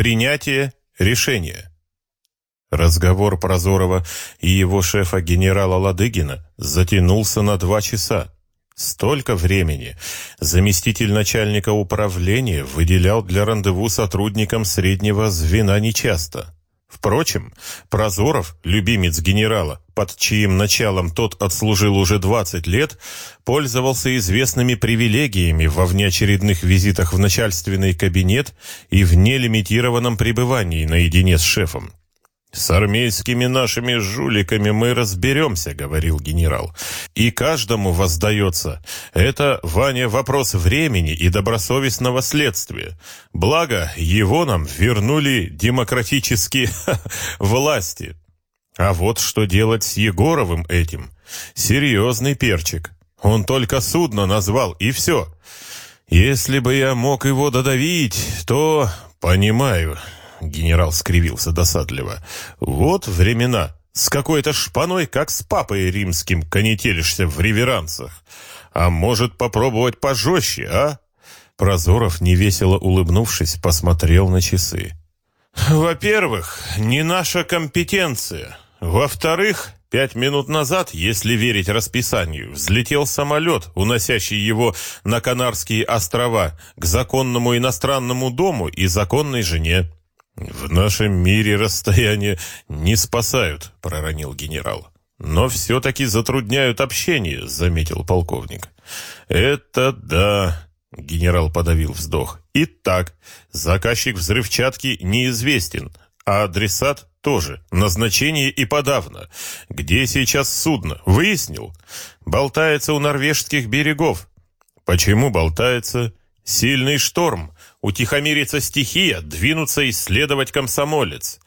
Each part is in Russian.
Принятие решения. Разговор Прозорова и его шефа генерала Ладыгина затянулся на два часа. Столько времени заместитель начальника управления выделял для рандеву сотрудникам среднего звена нечасто. Впрочем, Прозоров, любимец генерала, под чьим началом тот отслужил уже 20 лет, пользовался известными привилегиями во внеочередных визитах в начальственный кабинет и в нелимитированном пребывании наедине с шефом. «С армейскими нашими жуликами мы разберемся», — говорил генерал. «И каждому воздается. Это, Ваня, вопрос времени и добросовестного следствия. Благо, его нам вернули демократические власти. А вот что делать с Егоровым этим? Серьезный перчик. Он только судно назвал, и все. Если бы я мог его додавить, то... Понимаю, Генерал скривился досадливо. «Вот времена. С какой-то шпаной, как с папой римским, конетелишься в реверансах. А может, попробовать пожестче, а?» Прозоров, невесело улыбнувшись, посмотрел на часы. «Во-первых, не наша компетенция. Во-вторых, пять минут назад, если верить расписанию, взлетел самолет, уносящий его на Канарские острова, к законному иностранному дому и законной жене. «В нашем мире расстояние не спасают», — проронил генерал. «Но все-таки затрудняют общение», — заметил полковник. «Это да», — генерал подавил вздох. «Итак, заказчик взрывчатки неизвестен, а адресат тоже. Назначение и подавно. Где сейчас судно? Выяснил? Болтается у норвежских берегов. Почему болтается? Сильный шторм утихомирится стихия, двинуться исследовать комсомолец.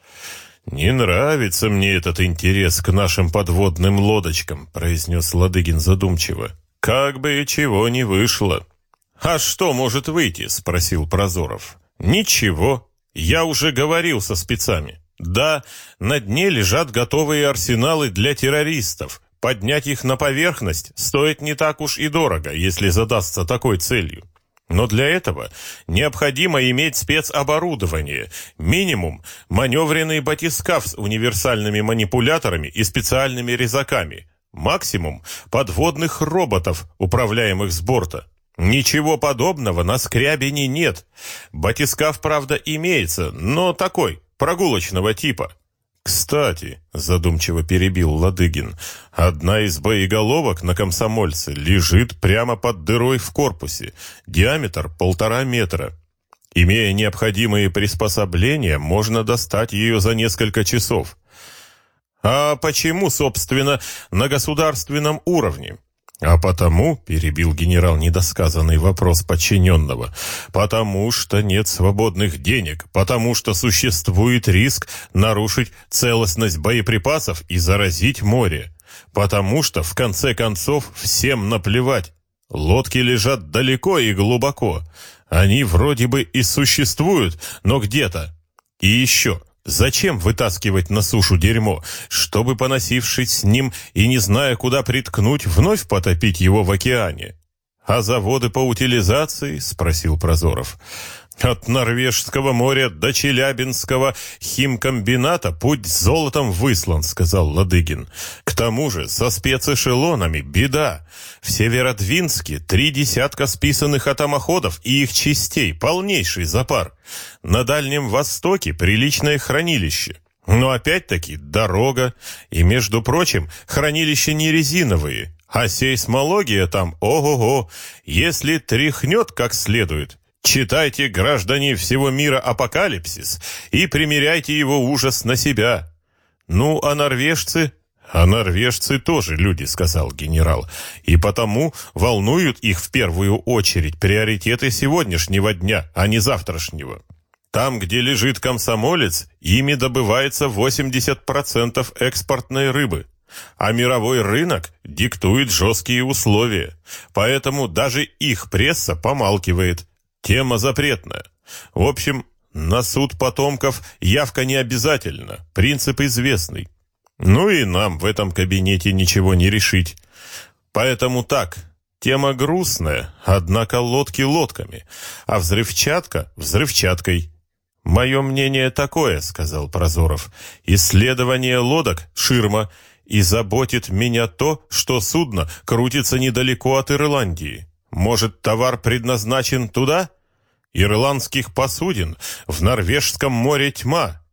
«Не нравится мне этот интерес к нашим подводным лодочкам», произнес Ладыгин задумчиво. «Как бы чего не вышло». «А что может выйти?» спросил Прозоров. «Ничего. Я уже говорил со спецами. Да, на дне лежат готовые арсеналы для террористов. Поднять их на поверхность стоит не так уж и дорого, если задастся такой целью. Но для этого необходимо иметь спецоборудование, минимум маневренный батискаф с универсальными манипуляторами и специальными резаками, максимум подводных роботов, управляемых с борта. Ничего подобного на Скрябине нет. Батискаф, правда, имеется, но такой, прогулочного типа. «Кстати», — задумчиво перебил Ладыгин, «одна из боеголовок на комсомольце лежит прямо под дырой в корпусе, диаметр полтора метра. Имея необходимые приспособления, можно достать ее за несколько часов». «А почему, собственно, на государственном уровне?» «А потому», — перебил генерал недосказанный вопрос подчиненного, «потому что нет свободных денег, потому что существует риск нарушить целостность боеприпасов и заразить море, потому что, в конце концов, всем наплевать. Лодки лежат далеко и глубоко. Они вроде бы и существуют, но где-то. И еще, Зачем вытаскивать на сушу дерьмо, чтобы, поносившись с ним и не зная, куда приткнуть, вновь потопить его в океане? А заводы по утилизации? спросил Прозоров. От Норвежского моря до Челябинского химкомбината путь золотом выслан, сказал Ладыгин. К тому же со спецэшелонами беда. В Северодвинске три десятка списанных атомоходов и их частей, полнейший запар. На Дальнем Востоке приличное хранилище. Но опять-таки дорога, и, между прочим, хранилища не резиновые, а сейсмология там, ого-го, если тряхнет как следует, Читайте, граждане всего мира, апокалипсис и примеряйте его ужас на себя. Ну, а норвежцы? А норвежцы тоже люди, сказал генерал, и потому волнуют их в первую очередь приоритеты сегодняшнего дня, а не завтрашнего. Там, где лежит комсомолец, ими добывается 80% экспортной рыбы. А мировой рынок диктует жесткие условия. Поэтому даже их пресса помалкивает – Тема запретная. В общем, на суд потомков явка не обязательно, принцип известный. Ну и нам в этом кабинете ничего не решить. Поэтому так, тема грустная, однако лодки лодками, а взрывчатка взрывчаткой. «Мое мнение такое», — сказал Прозоров. «Исследование лодок — ширма, и заботит меня то, что судно крутится недалеко от Ирландии. Может, товар предназначен туда? Ирландских посудин в Норвежском море тьма.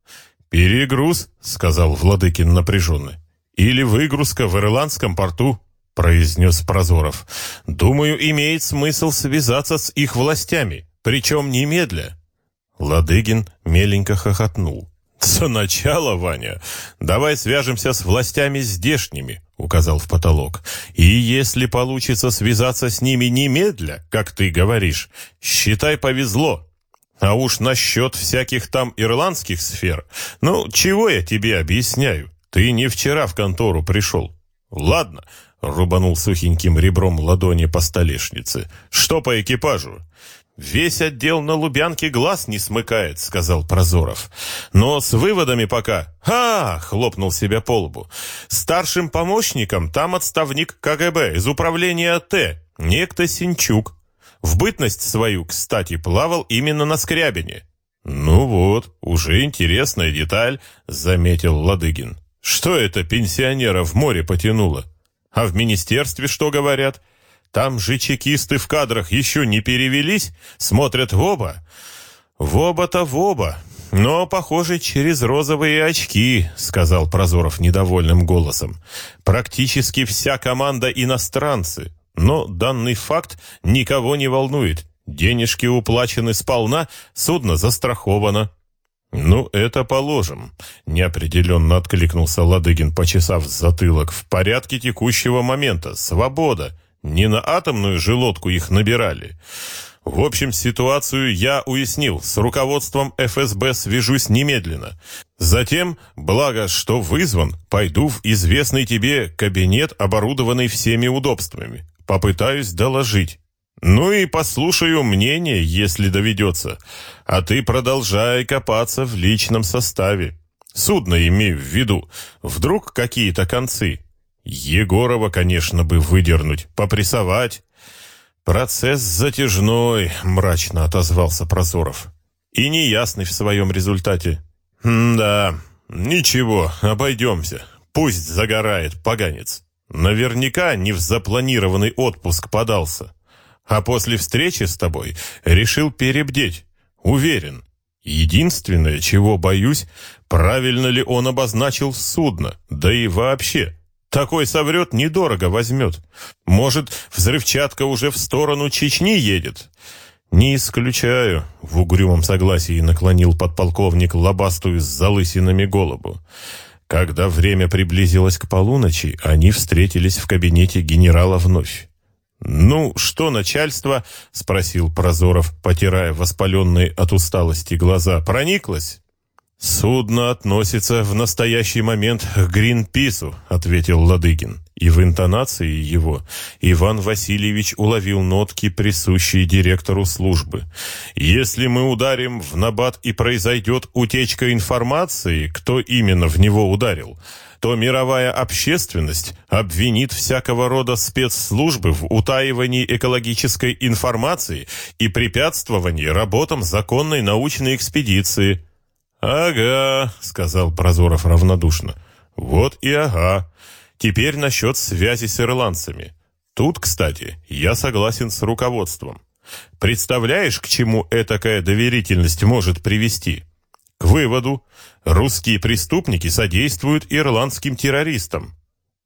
Перегруз, сказал Владыкин напряженно. Или выгрузка в ирландском порту, произнес Прозоров. Думаю, имеет смысл связаться с их властями, причем немедля. Ладыгин меленько хохотнул. «За начало, Ваня, давай свяжемся с властями здешними», — указал в потолок. «И если получится связаться с ними немедля, как ты говоришь, считай, повезло. А уж насчет всяких там ирландских сфер, ну, чего я тебе объясняю? Ты не вчера в контору пришел. Ладно, рубанул сухеньким ребром ладони по столешнице. Что по экипажу? «Весь отдел на Лубянке глаз не смыкает», — сказал Прозоров. «Но с выводами пока...» «Ха!» — хлопнул себя по лбу. «Старшим помощником там отставник КГБ из управления Т, некто Синчук. В бытность свою, кстати, плавал именно на Скрябине». «Ну вот, уже интересная деталь», — заметил Ладыгин. «Что это пенсионера в море потянуло? А в министерстве что говорят?» Там же чекисты в кадрах еще не перевелись, смотрят в оба. В оба-то в оба. Но, похоже, через розовые очки, сказал Прозоров недовольным голосом. Практически вся команда иностранцы. Но данный факт никого не волнует. Денежки уплачены сполна, судно застраховано. «Ну, это положим», — неопределенно откликнулся Ладыгин, почесав затылок. «В порядке текущего момента. Свобода. Не на атомную же их набирали. В общем, ситуацию я уяснил. С руководством ФСБ свяжусь немедленно. Затем, благо, что вызван, пойду в известный тебе кабинет, оборудованный всеми удобствами. Попытаюсь доложить. Ну и послушаю мнение, если доведется. А ты продолжай копаться в личном составе. Судно имею в виду. Вдруг какие-то концы. Егорова, конечно, бы выдернуть, попрессовать. Процесс затяжной, мрачно отозвался Прозоров. И неясный в своем результате. да, ничего, обойдемся. Пусть загорает поганец. Наверняка не в запланированный отпуск подался. А после встречи с тобой решил перебдеть. Уверен. Единственное, чего боюсь, правильно ли он обозначил судно, да и вообще – такой соврет, недорого возьмет. Может, взрывчатка уже в сторону Чечни едет? Не исключаю, в угрюмом согласии наклонил подполковник лобастую с залысинами голову. Когда время приблизилось к полуночи, они встретились в кабинете генерала вновь. «Ну, что начальство?» — спросил Прозоров, потирая воспаленные от усталости глаза. «Прониклось?» «Судно относится в настоящий момент к Гринпису», — ответил Ладыгин. И в интонации его Иван Васильевич уловил нотки, присущие директору службы. «Если мы ударим в набат и произойдет утечка информации, кто именно в него ударил, то мировая общественность обвинит всякого рода спецслужбы в утаивании экологической информации и препятствовании работам законной научной экспедиции». «Ага», — сказал Прозоров равнодушно. «Вот и ага. Теперь насчет связи с ирландцами. Тут, кстати, я согласен с руководством. Представляешь, к чему этакая доверительность может привести? К выводу, русские преступники содействуют ирландским террористам.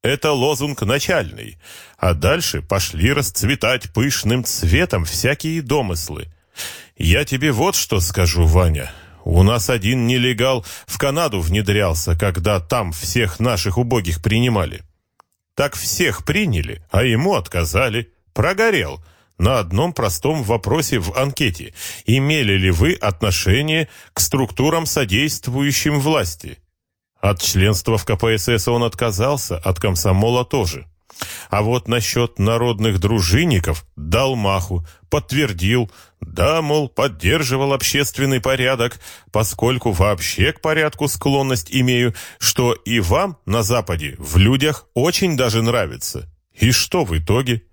Это лозунг начальный, а дальше пошли расцветать пышным цветом всякие домыслы. Я тебе вот что скажу, Ваня». У нас один нелегал в Канаду внедрялся, когда там всех наших убогих принимали. Так всех приняли, а ему отказали. Прогорел. На одном простом вопросе в анкете. Имели ли вы отношение к структурам, содействующим власти? От членства в КПСС он отказался, от комсомола тоже. А вот насчет народных дружинников дал маху, подтвердил, да, мол, поддерживал общественный порядок, поскольку вообще к порядку склонность имею, что и вам на Западе в людях очень даже нравится. И что в итоге?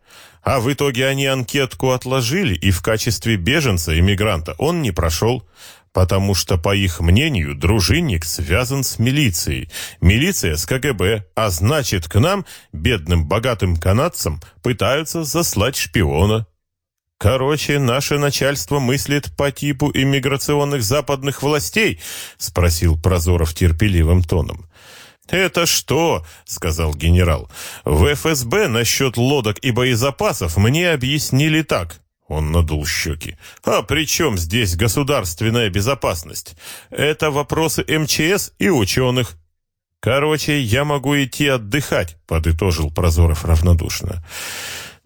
А в итоге они анкетку отложили, и в качестве беженца, иммигранта, он не прошел. Потому что, по их мнению, дружинник связан с милицией, милиция с КГБ, а значит, к нам, бедным богатым канадцам, пытаются заслать шпиона. Короче, наше начальство мыслит по типу иммиграционных западных властей, спросил Прозоров терпеливым тоном. «Это что?» — сказал генерал. «В ФСБ насчет лодок и боезапасов мне объяснили так. Он надул щеки. «А при чем здесь государственная безопасность? Это вопросы МЧС и ученых». «Короче, я могу идти отдыхать», — подытожил Прозоров равнодушно.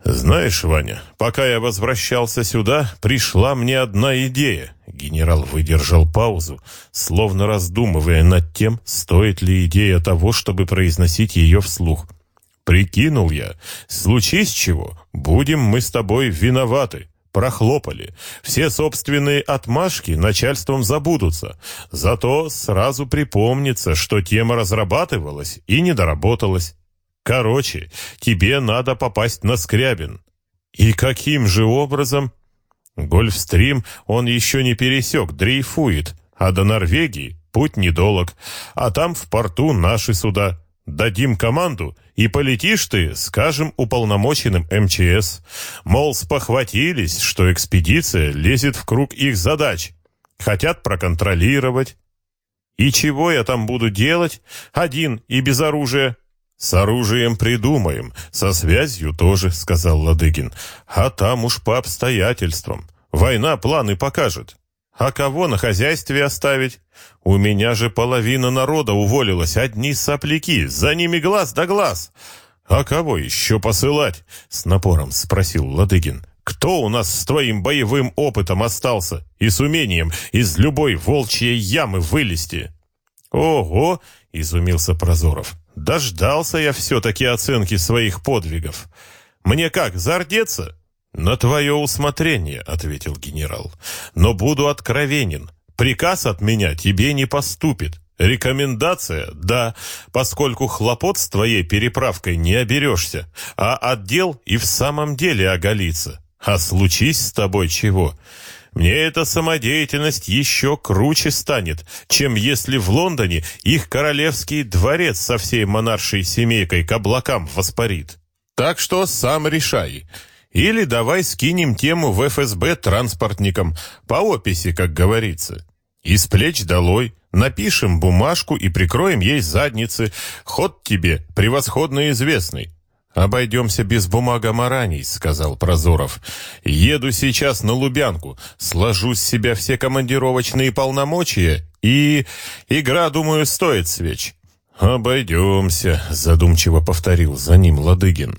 «Знаешь, Ваня, пока я возвращался сюда, пришла мне одна идея». Генерал выдержал паузу, словно раздумывая над тем, стоит ли идея того, чтобы произносить ее вслух. «Прикинул я, случись чего, будем мы с тобой виноваты прохлопали. Все собственные отмашки начальством забудутся. Зато сразу припомнится, что тема разрабатывалась и не доработалась. Короче, тебе надо попасть на Скрябин. И каким же образом? Гольфстрим он еще не пересек, дрейфует, а до Норвегии путь недолог, а там в порту наши суда. Дадим команду, и полетишь ты, скажем, уполномоченным МЧС. Мол, спохватились, что экспедиция лезет в круг их задач. Хотят проконтролировать. И чего я там буду делать? Один и без оружия. С оружием придумаем, со связью тоже, сказал Ладыгин. А там уж по обстоятельствам. Война планы покажет. А кого на хозяйстве оставить? У меня же половина народа уволилась, одни сопляки, за ними глаз да глаз. А кого еще посылать? С напором спросил Ладыгин. Кто у нас с твоим боевым опытом остался и с умением из любой волчьей ямы вылезти? Ого, изумился Прозоров. Дождался я все-таки оценки своих подвигов. Мне как, зардеться? «На твое усмотрение», — ответил генерал. «Но буду откровенен. Приказ от меня тебе не поступит. Рекомендация — да, поскольку хлопот с твоей переправкой не оберешься, а отдел и в самом деле оголится. А случись с тобой чего?» Мне эта самодеятельность еще круче станет, чем если в Лондоне их королевский дворец со всей монаршей семейкой к облакам воспарит. Так что сам решай. Или давай скинем тему в ФСБ транспортникам, по описи, как говорится. Из плеч долой, напишем бумажку и прикроем ей задницы. Ход тебе превосходно известный. «Обойдемся без бумагомораний», — сказал Прозоров. «Еду сейчас на Лубянку, сложу с себя все командировочные полномочия, и... игра, думаю, стоит свеч». «Обойдемся», — задумчиво повторил за ним Ладыгин.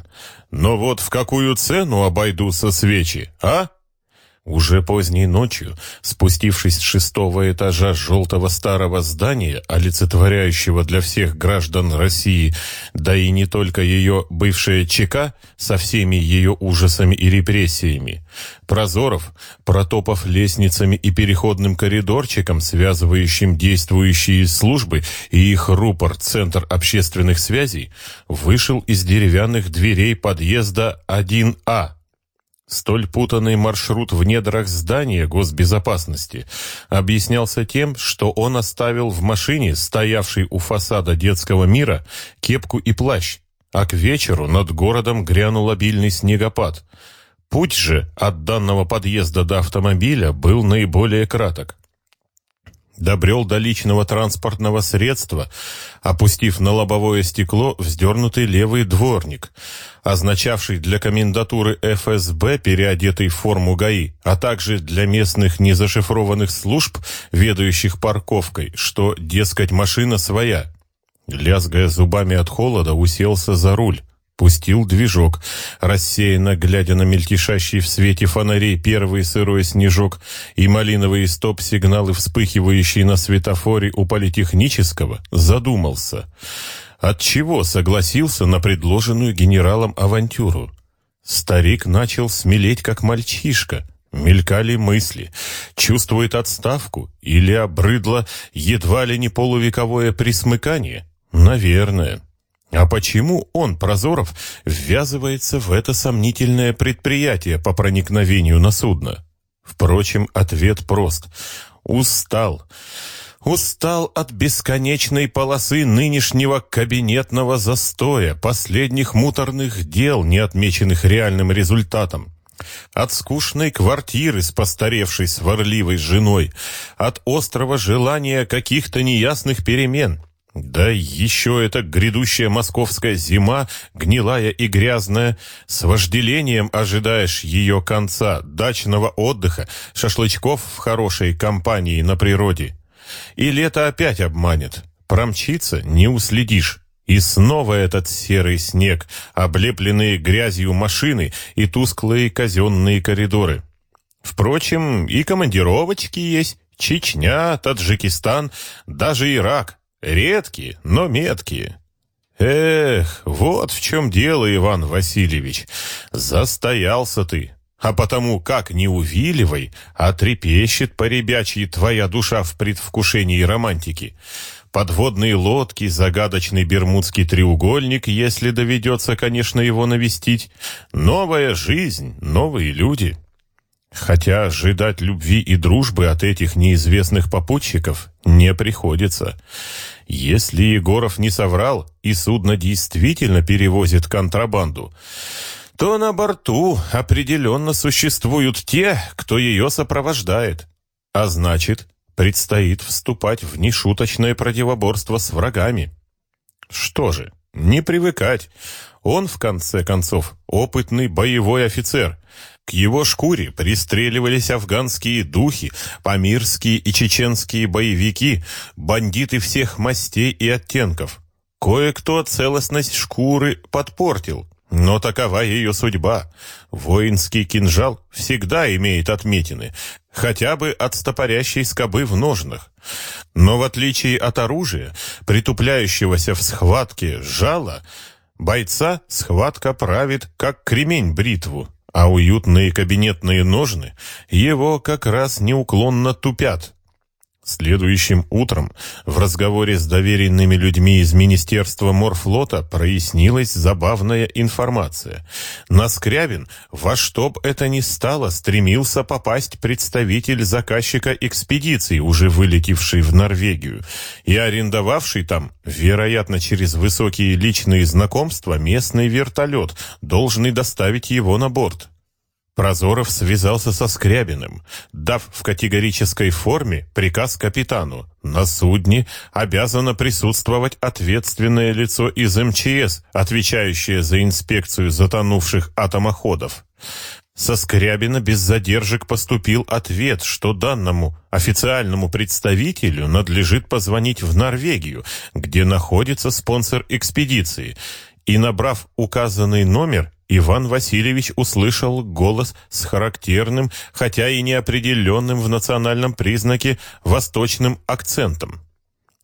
Но вот в какую цену обойдутся свечи, а? Уже поздней ночью, спустившись с шестого этажа желтого старого здания, олицетворяющего для всех граждан России, да и не только ее бывшая ЧК со всеми ее ужасами и репрессиями, Прозоров, протопав лестницами и переходным коридорчиком, связывающим действующие службы и их рупор Центр общественных связей, вышел из деревянных дверей подъезда 1А Столь путанный маршрут в недрах здания госбезопасности объяснялся тем, что он оставил в машине, стоявшей у фасада детского мира, кепку и плащ, а к вечеру над городом грянул обильный снегопад. Путь же от данного подъезда до автомобиля был наиболее краток добрел до личного транспортного средства, опустив на лобовое стекло вздернутый левый дворник, означавший для комендатуры ФСБ, переодетый в форму ГАИ, а также для местных незашифрованных служб, ведающих парковкой, что, дескать, машина своя. Лязгая зубами от холода, уселся за руль. Пустил движок, рассеянно глядя на мельтешащий в свете фонарей первый сырой снежок и малиновые стоп-сигналы, вспыхивающие на светофоре у политехнического, задумался. Отчего согласился на предложенную генералом авантюру? Старик начал смелеть, как мальчишка. Мелькали мысли. Чувствует отставку? Или обрыдло едва ли не полувековое присмыкание? Наверное. А почему он, Прозоров, ввязывается в это сомнительное предприятие по проникновению на судно? Впрочем, ответ прост. Устал. Устал от бесконечной полосы нынешнего кабинетного застоя, последних муторных дел, не отмеченных реальным результатом. От скучной квартиры с постаревшей сварливой женой, от острого желания каких-то неясных перемен. Да еще эта грядущая московская зима, гнилая и грязная, с вожделением ожидаешь ее конца, дачного отдыха, шашлычков в хорошей компании на природе. И лето опять обманет. Промчится, не уследишь. И снова этот серый снег, облепленные грязью машины и тусклые казенные коридоры. Впрочем, и командировочки есть. Чечня, Таджикистан, даже Ирак. Редкие, но меткие. Эх, вот в чем дело, Иван Васильевич. Застоялся ты. А потому как не увиливай, а трепещет по ребячьи твоя душа в предвкушении романтики подводные лодки, загадочный Бермудский треугольник, если доведется, конечно, его навестить, новая жизнь, новые люди. Хотя ожидать любви и дружбы от этих неизвестных попутчиков не приходится. Если Егоров не соврал, и судно действительно перевозит контрабанду, то на борту определенно существуют те, кто ее сопровождает. А значит, предстоит вступать в нешуточное противоборство с врагами. Что же, не привыкать. Он, в конце концов, опытный боевой офицер. К его шкуре пристреливались афганские духи, памирские и чеченские боевики, бандиты всех мастей и оттенков. Кое-кто целостность шкуры подпортил, но такова ее судьба. Воинский кинжал всегда имеет отметины, хотя бы от стопорящей скобы в ножнах. Но в отличие от оружия, притупляющегося в схватке жала, бойца схватка правит, как кремень бритву, а уютные кабинетные ножны его как раз неуклонно тупят. Следующим утром в разговоре с доверенными людьми из Министерства морфлота прояснилась забавная информация. На Скрябин во что б это ни стало стремился попасть представитель заказчика экспедиции, уже вылетевший в Норвегию, и арендовавший там, вероятно, через высокие личные знакомства, местный вертолет, должный доставить его на борт. Прозоров связался со Скрябиным, дав в категорической форме приказ капитану. На судне обязано присутствовать ответственное лицо из МЧС, отвечающее за инспекцию затонувших атомоходов. Со Скрябина без задержек поступил ответ, что данному официальному представителю надлежит позвонить в Норвегию, где находится спонсор экспедиции, и, набрав указанный номер, Иван Васильевич услышал голос с характерным, хотя и неопределенным в национальном признаке, восточным акцентом.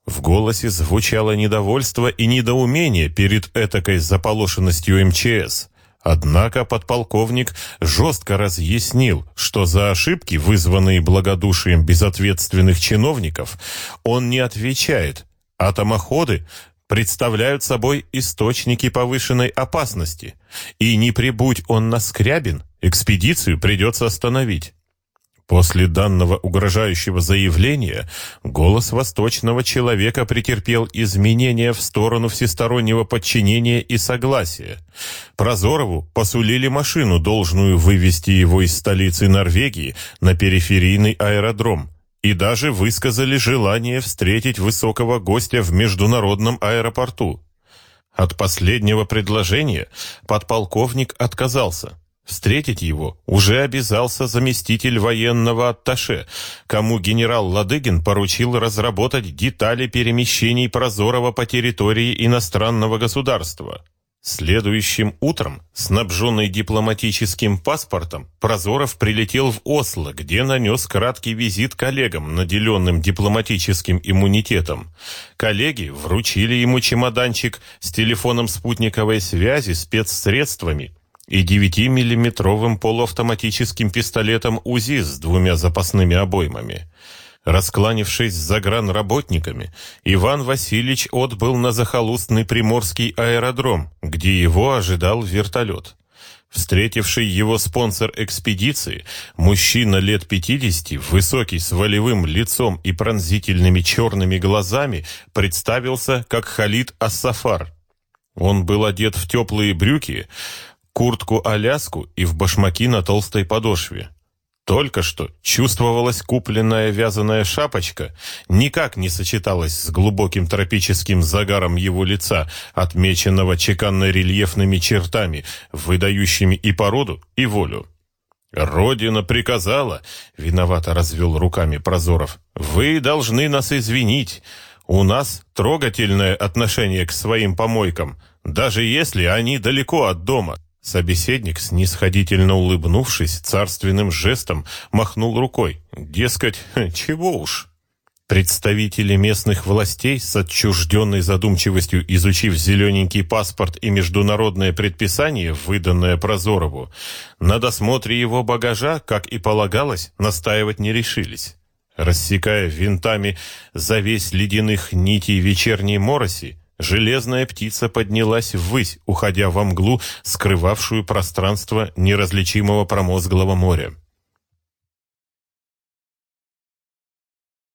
В голосе звучало недовольство и недоумение перед этакой заполошенностью МЧС. Однако подполковник жестко разъяснил, что за ошибки, вызванные благодушием безответственных чиновников, он не отвечает, а томоходы представляют собой источники повышенной опасности, и не прибудь он на Скрябин, экспедицию придется остановить. После данного угрожающего заявления голос восточного человека претерпел изменения в сторону всестороннего подчинения и согласия. Прозорову посулили машину, должную вывести его из столицы Норвегии на периферийный аэродром, и даже высказали желание встретить высокого гостя в международном аэропорту. От последнего предложения подполковник отказался. Встретить его уже обязался заместитель военного атташе, кому генерал Ладыгин поручил разработать детали перемещений Прозорова по территории иностранного государства. Следующим утром, снабженный дипломатическим паспортом, Прозоров прилетел в Осло, где нанес краткий визит коллегам, наделенным дипломатическим иммунитетом. Коллеги вручили ему чемоданчик с телефоном спутниковой связи, спецсредствами и 9-миллиметровым полуавтоматическим пистолетом УЗИ с двумя запасными обоймами. Раскланившись с загранработниками, Иван Васильевич отбыл на захолустный приморский аэродром, где его ожидал вертолет. Встретивший его спонсор экспедиции, мужчина лет 50, высокий, с волевым лицом и пронзительными черными глазами, представился как Халид Ас-Сафар. Он был одет в теплые брюки, куртку-аляску и в башмаки на толстой подошве. Только что чувствовалась купленная вязаная шапочка, никак не сочеталась с глубоким тропическим загаром его лица, отмеченного чеканно-рельефными чертами, выдающими и породу, и волю. «Родина приказала», — виновато развел руками Прозоров, — «вы должны нас извинить. У нас трогательное отношение к своим помойкам, даже если они далеко от дома». Собеседник, снисходительно улыбнувшись, царственным жестом махнул рукой. Дескать, чего уж. Представители местных властей с отчужденной задумчивостью изучив зелененький паспорт и международное предписание, выданное Прозорову, на досмотре его багажа, как и полагалось, настаивать не решились. Рассекая винтами завесь ледяных нитей вечерней мороси, Железная птица поднялась ввысь, уходя во мглу, скрывавшую пространство неразличимого промозглого моря.